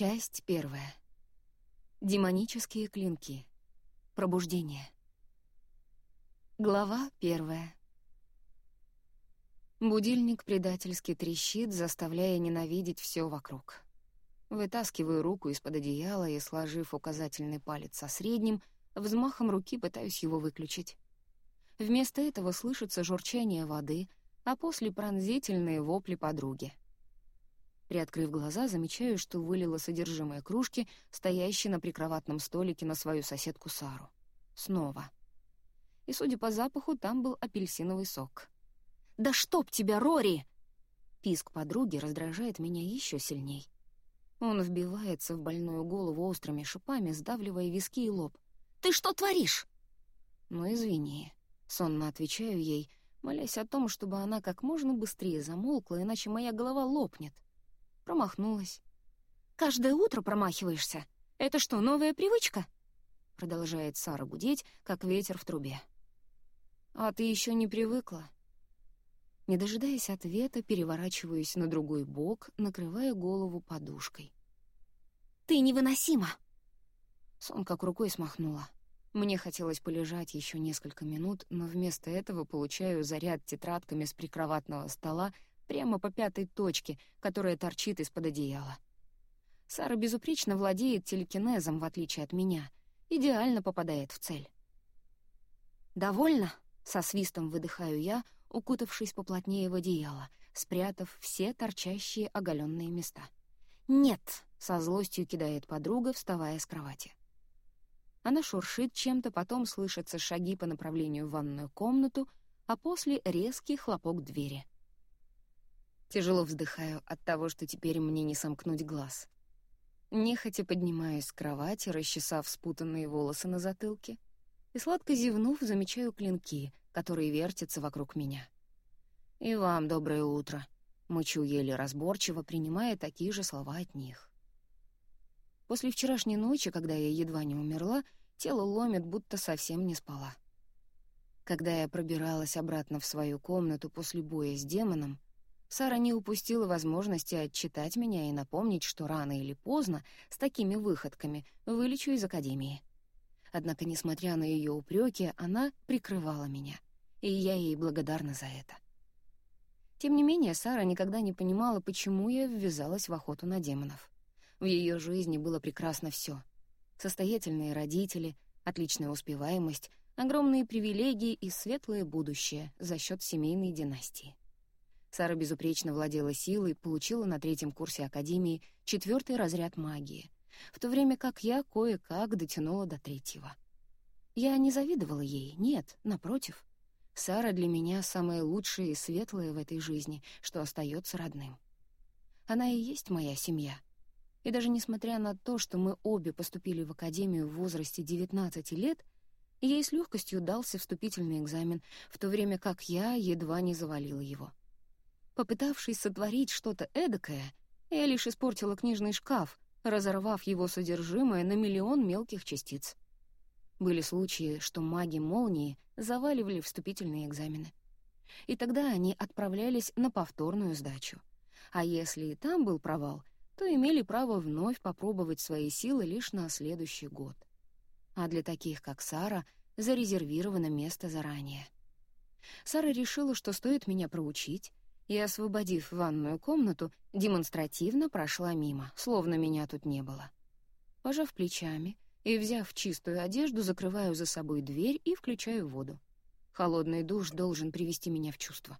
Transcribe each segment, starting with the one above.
Часть первая. Демонические клинки. Пробуждение. Глава первая. Будильник предательски трещит, заставляя ненавидеть все вокруг. Вытаскиваю руку из-под одеяла и, сложив указательный палец со средним, взмахом руки пытаюсь его выключить. Вместо этого слышится журчание воды, а после пронзительные вопли подруги. Приоткрыв глаза, замечаю, что вылила содержимое кружки, стоящей на прикроватном столике на свою соседку Сару. Снова. И, судя по запаху, там был апельсиновый сок. «Да чтоб тебя, Рори!» Писк подруги раздражает меня еще сильней. Он вбивается в больную голову острыми шипами, сдавливая виски и лоб. «Ты что творишь?» «Ну, извини», — сонно отвечаю ей, молясь о том, чтобы она как можно быстрее замолкла, иначе моя голова лопнет. Промахнулась. «Каждое утро промахиваешься? Это что, новая привычка?» Продолжает Сара гудеть, как ветер в трубе. «А ты еще не привыкла?» Не дожидаясь ответа, переворачиваюсь на другой бок, накрывая голову подушкой. «Ты невыносима!» Сон как рукой смахнула. Мне хотелось полежать еще несколько минут, но вместо этого получаю заряд тетрадками с прикроватного стола прямо по пятой точке, которая торчит из-под одеяла. Сара безупречно владеет телекинезом, в отличие от меня, идеально попадает в цель. «Довольно?» — со свистом выдыхаю я, укутавшись поплотнее в одеяло, спрятав все торчащие оголенные места. «Нет!» — со злостью кидает подруга, вставая с кровати. Она шуршит чем-то, потом слышатся шаги по направлению в ванную комнату, а после — резкий хлопок двери. Тяжело вздыхаю от того, что теперь мне не сомкнуть глаз. Нехотя поднимаюсь с кровати, расчесав спутанные волосы на затылке, и, сладко зевнув, замечаю клинки, которые вертятся вокруг меня. «И вам доброе утро», — мычу еле разборчиво, принимая такие же слова от них. После вчерашней ночи, когда я едва не умерла, тело ломит, будто совсем не спала. Когда я пробиралась обратно в свою комнату после боя с демоном, Сара не упустила возможности отчитать меня и напомнить, что рано или поздно с такими выходками вылечу из академии. Однако, несмотря на ее упреки, она прикрывала меня, и я ей благодарна за это. Тем не менее, Сара никогда не понимала, почему я ввязалась в охоту на демонов. В ее жизни было прекрасно все: Состоятельные родители, отличная успеваемость, огромные привилегии и светлое будущее за счет семейной династии. Сара безупречно владела силой, получила на третьем курсе Академии четвертый разряд магии, в то время как я кое-как дотянула до третьего. Я не завидовала ей, нет, напротив. Сара для меня самое лучшее и светлое в этой жизни, что остается родным. Она и есть моя семья. И даже несмотря на то, что мы обе поступили в академию в возрасте 19 лет, ей с легкостью дался вступительный экзамен, в то время как я едва не завалила его. Попытавшись сотворить что-то эдакое, я лишь испортила книжный шкаф, разорвав его содержимое на миллион мелких частиц. Были случаи, что маги молнии заваливали вступительные экзамены. И тогда они отправлялись на повторную сдачу. А если и там был провал, то имели право вновь попробовать свои силы лишь на следующий год. А для таких, как Сара, зарезервировано место заранее. Сара решила, что стоит меня проучить, и, освободив ванную комнату, демонстративно прошла мимо, словно меня тут не было. Пожав плечами и взяв чистую одежду, закрываю за собой дверь и включаю воду. Холодный душ должен привести меня в чувство.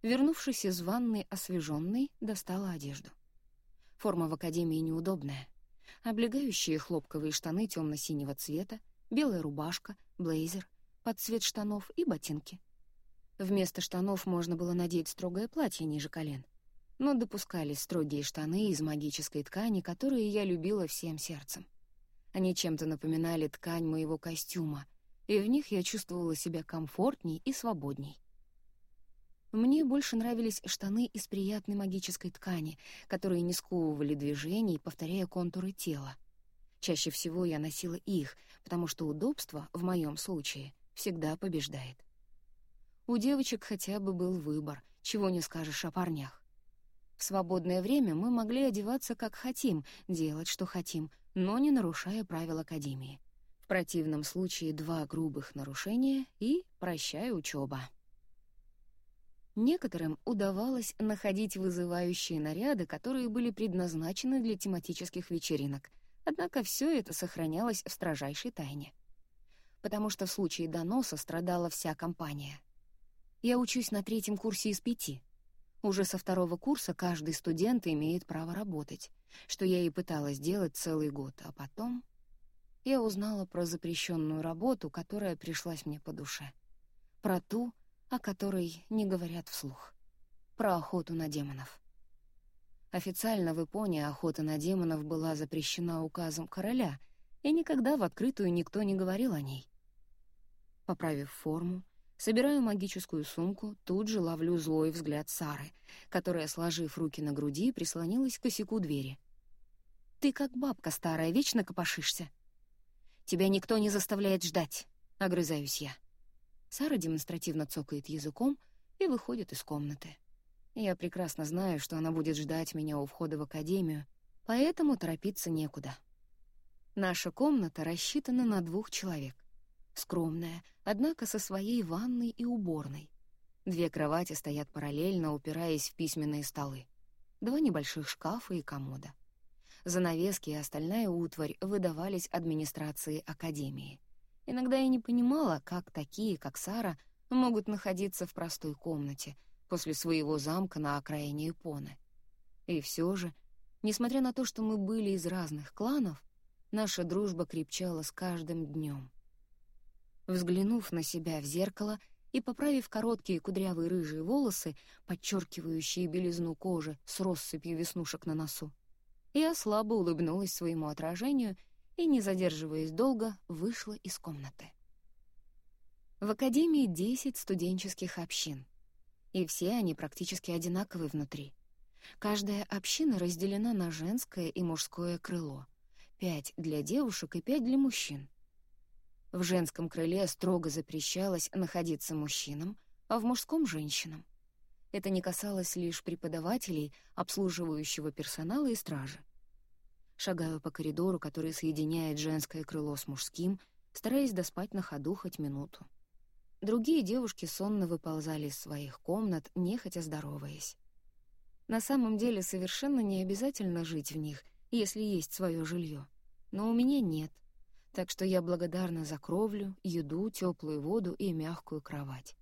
Вернувшись из ванной освеженной, достала одежду. Форма в академии неудобная. Облегающие хлопковые штаны темно-синего цвета, белая рубашка, блейзер, под цвет штанов и ботинки — Вместо штанов можно было надеть строгое платье ниже колен. Но допускались строгие штаны из магической ткани, которые я любила всем сердцем. Они чем-то напоминали ткань моего костюма, и в них я чувствовала себя комфортней и свободней. Мне больше нравились штаны из приятной магической ткани, которые не сковывали движений, повторяя контуры тела. Чаще всего я носила их, потому что удобство, в моем случае, всегда побеждает. У девочек хотя бы был выбор, чего не скажешь о парнях. В свободное время мы могли одеваться как хотим, делать, что хотим, но не нарушая правил Академии. В противном случае два грубых нарушения и прощай учеба. Некоторым удавалось находить вызывающие наряды, которые были предназначены для тематических вечеринок, однако все это сохранялось в строжайшей тайне. Потому что в случае доноса страдала вся компания. Я учусь на третьем курсе из пяти. Уже со второго курса каждый студент имеет право работать, что я и пыталась делать целый год, а потом я узнала про запрещенную работу, которая пришлась мне по душе. Про ту, о которой не говорят вслух. Про охоту на демонов. Официально в Японии охота на демонов была запрещена указом короля, и никогда в открытую никто не говорил о ней. Поправив форму, собираю магическую сумку, тут же ловлю злой взгляд Сары, которая, сложив руки на груди, прислонилась к косяку двери. «Ты как бабка старая, вечно копошишься». «Тебя никто не заставляет ждать», — огрызаюсь я. Сара демонстративно цокает языком и выходит из комнаты. Я прекрасно знаю, что она будет ждать меня у входа в академию, поэтому торопиться некуда. Наша комната рассчитана на двух человек. Скромная, однако со своей ванной и уборной. Две кровати стоят параллельно, упираясь в письменные столы. Два небольших шкафа и комода. Занавески и остальная утварь выдавались администрации академии — Иногда я не понимала, как такие, как Сара, могут находиться в простой комнате после своего замка на окраине Японы. И все же, несмотря на то, что мы были из разных кланов, наша дружба крепчала с каждым днем. Взглянув на себя в зеркало и поправив короткие кудрявые рыжие волосы, подчеркивающие белизну кожи с россыпью веснушек на носу, я слабо улыбнулась своему отражению — и, не задерживаясь долго, вышла из комнаты. В Академии 10 студенческих общин, и все они практически одинаковы внутри. Каждая община разделена на женское и мужское крыло, пять для девушек и пять для мужчин. В женском крыле строго запрещалось находиться мужчинам, а в мужском — женщинам. Это не касалось лишь преподавателей, обслуживающего персонала и стражи. Шагаю по коридору, который соединяет женское крыло с мужским, стараясь доспать на ходу хоть минуту. Другие девушки сонно выползали из своих комнат, нехотя здороваясь. На самом деле совершенно не обязательно жить в них, если есть свое жилье. Но у меня нет, так что я благодарна за кровлю, еду, теплую воду и мягкую кровать.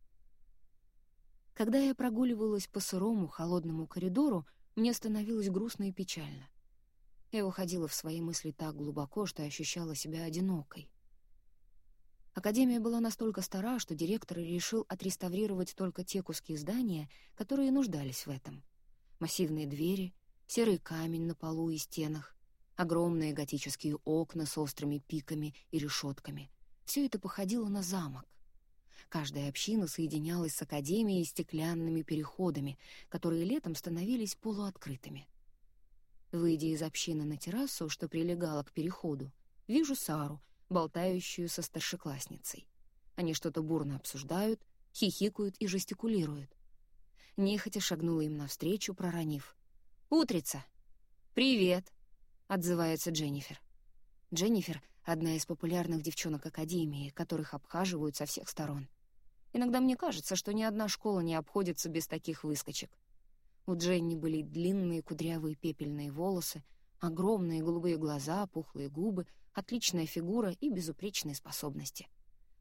Когда я прогуливалась по сырому, холодному коридору, мне становилось грустно и печально. Я уходила в свои мысли так глубоко, что ощущала себя одинокой. Академия была настолько стара, что директор решил отреставрировать только те куски здания, которые нуждались в этом. Массивные двери, серый камень на полу и стенах, огромные готические окна с острыми пиками и решетками. Все это походило на замок. Каждая община соединялась с академией стеклянными переходами, которые летом становились полуоткрытыми. Выйдя из общины на террасу, что прилегала к переходу, вижу Сару, болтающую со старшеклассницей. Они что-то бурно обсуждают, хихикают и жестикулируют. Нехотя шагнула им навстречу, проронив. «Утрица!» «Привет!» — отзывается Дженнифер. Дженнифер — одна из популярных девчонок Академии, которых обхаживают со всех сторон. Иногда мне кажется, что ни одна школа не обходится без таких выскочек. У Дженни были длинные кудрявые пепельные волосы, огромные голубые глаза, пухлые губы, отличная фигура и безупречные способности.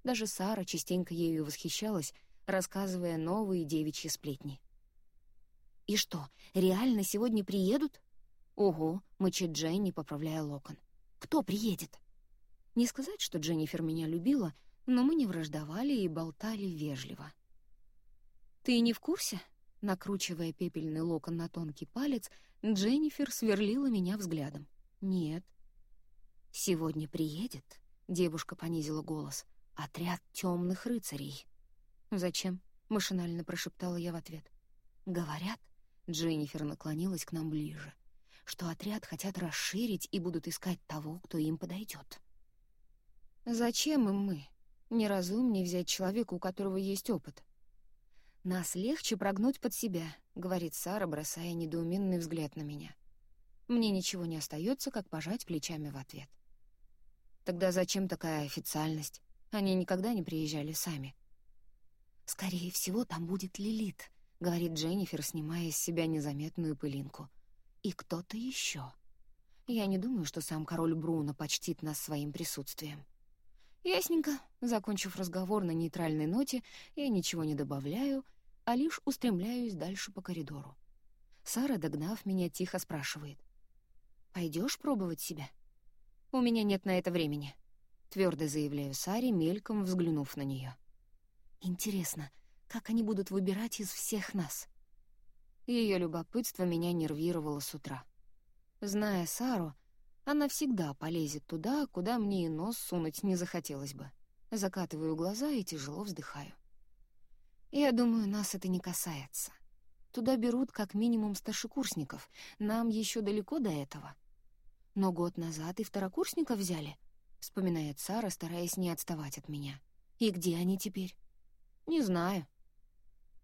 Даже Сара частенько ею восхищалась, рассказывая новые девичьи сплетни. «И что, реально сегодня приедут?» «Ого», — мычит Дженни, поправляя локон. «Кто приедет?» Не сказать, что Дженнифер меня любила, но мы не враждовали и болтали вежливо. «Ты не в курсе?» Накручивая пепельный локон на тонкий палец, Дженнифер сверлила меня взглядом. «Нет». «Сегодня приедет», — девушка понизила голос, — «отряд темных рыцарей». «Зачем?» — машинально прошептала я в ответ. «Говорят», — Дженнифер наклонилась к нам ближе, что отряд хотят расширить и будут искать того, кто им подойдет. «Зачем им мы? Неразумнее взять человека, у которого есть опыт. Нас легче прогнуть под себя, говорит Сара, бросая недоуменный взгляд на меня. Мне ничего не остается, как пожать плечами в ответ. Тогда зачем такая официальность? Они никогда не приезжали сами. «Скорее всего, там будет Лилит», — говорит Дженнифер, снимая с себя незаметную пылинку. «И кто-то еще. Я не думаю, что сам король Бруно почтит нас своим присутствием». Ясненько. Закончив разговор на нейтральной ноте, я ничего не добавляю, а лишь устремляюсь дальше по коридору. Сара, догнав меня, тихо спрашивает. Пойдешь пробовать себя?» «У меня нет на это времени», — твердо заявляю Саре, мельком взглянув на нее. «Интересно, как они будут выбирать из всех нас?» Ее любопытство меня нервировало с утра. Зная Сару, она всегда полезет туда, куда мне и нос сунуть не захотелось бы. Закатываю глаза и тяжело вздыхаю. Я думаю, нас это не касается. Туда берут как минимум старшекурсников. Нам еще далеко до этого. Но год назад и второкурсников взяли, вспоминает Сара, стараясь не отставать от меня. И где они теперь? Не знаю.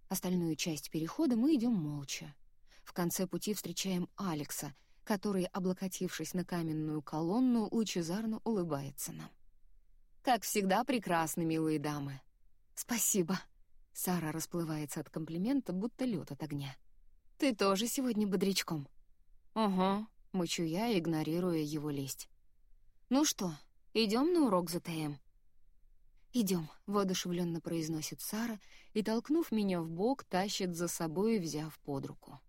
Остальную часть перехода мы идем молча. В конце пути встречаем Алекса, который, облокотившись на каменную колонну, лучезарно улыбается нам. «Как всегда, прекрасны, милые дамы!» «Спасибо!» Сара расплывается от комплимента, будто лед от огня. «Ты тоже сегодня бодрячком?» «Угу», — мычу я, игнорируя его лесть. «Ну что, идем на урок ЗТМ?» «Идем», — воодушевленно произносит Сара и, толкнув меня в бок, тащит за собой, взяв под руку.